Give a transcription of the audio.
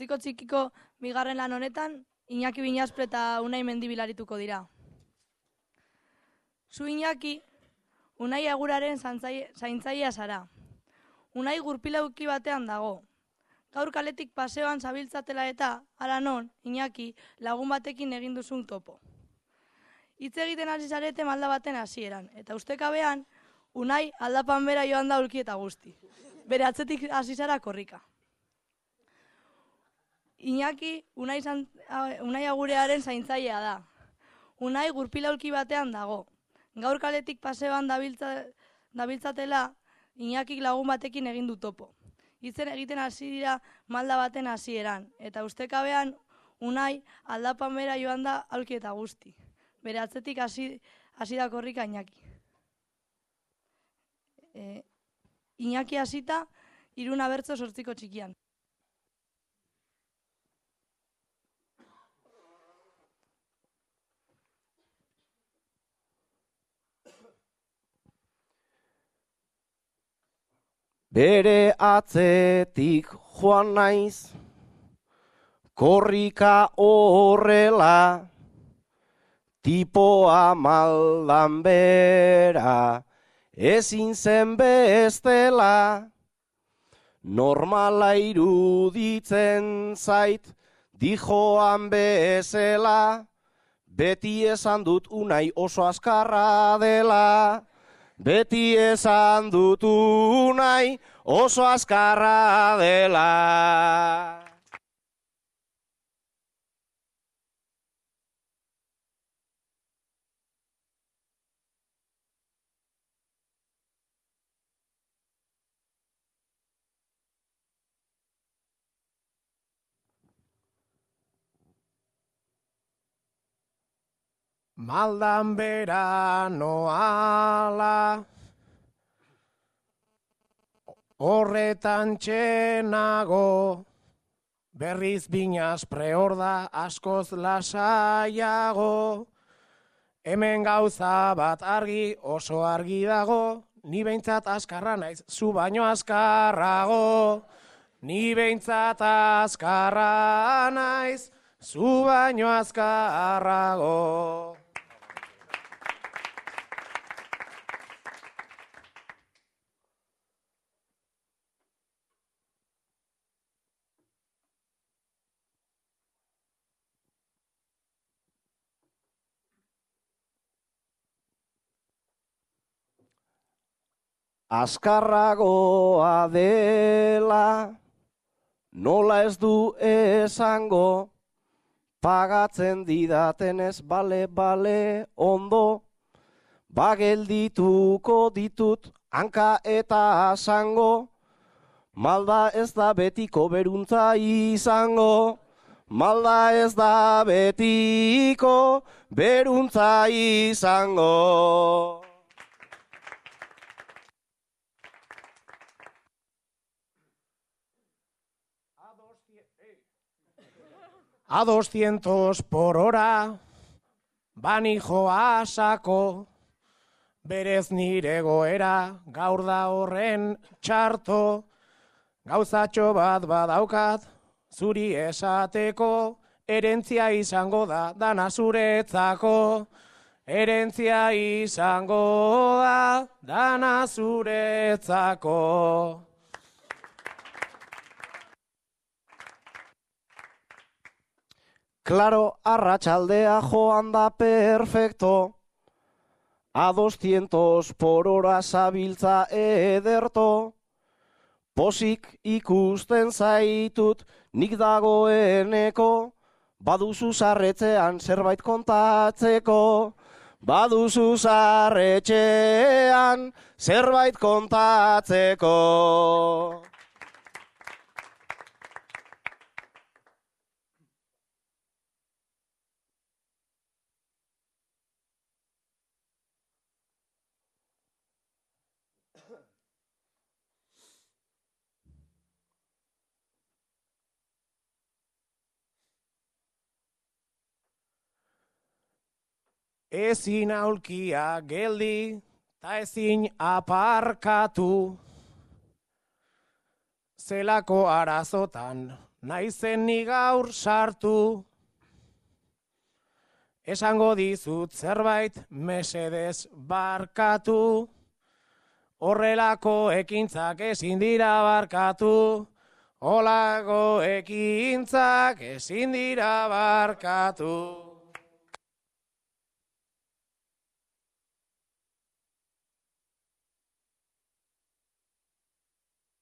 Zortziko txikiko bigarren lan honetan, Iñaki Binaspre eta Unai Mendibilarituko dira. Zu Iñaki, Unai aguraren zaintzaia zara. Unai gurpilauki batean dago. Gaur kaletik paseoan zabiltzatela eta, ara non, Iñaki, lagun batekin egin duzun topo. Hitz egiten hasi zarete malda baten hasieran eta ustekabean, Unai aldapan bera joan da ulki eta guzti. Bere atzetik hasi zara korrika. Iñaki, unai, zan, unai agurearen zaintzailea da. Unai gurpilaulki batean dago. Gaur kaletik paseoan dabiltza, dabiltzatela, Iñakik lagun batekin egin du topo. Itzen egiten hasi dira malda baten hasieran eta ustekabean unai aldapan bera joan da aulki eta guzti. Bere atzetik hasi hasi da korrika Iñaki. E, Iñaki hasita iruna bertzo sortziko txikian. Bere atzetik joan naiz, korrika horrela, tipoa maldan bera, ezin zen bestela, normala iruditzen zait, dijoan bezela, beti esan dut unai oso azkarra dela. Beti esan dutu nahi oso azkarra dela. Maldan bera noala. Horretan txenago Berriz binaz preorda askoz lasaiago. Hemen gauza bat argi oso argi dago Ni behintzat askarra naiz, zu baino askarrago Ni behintzat askarra naiz, zu baino askarrago Azkarragoa dela, nola ez du esango, pagatzen didatenez bale, bale, ondo, bageldituko ditut, hanka eta asango, malda ez da betiko beruntza izango, malda ez da betiko beruntza izango. A doscientos por hora, bani joa asako, berez nire goera, gaur da horren txarto, gauzatxo bat badaukat, zuri esateko, erentzia izango da, dana zuretzako, erentzia izango da, dana zuretzako. Claro, arratsaldea joan da perfecto. A 200 por hora zabiltza ederto. Posik ikusten zaitut nik dagoeneko. Baduzu zarretzean zerbait kontatzeko. Baduzu zarretxean zerbait kontatzeko. Ezin aulkia geldi, ta ezin aparkatu. Zelako arazotan naizen ni gaur sartu. Esango dizut zerbait mesedez barkatu, horrelako ekintzak ezin dira barkatu, Olako ekintzak ezin dira barkatu.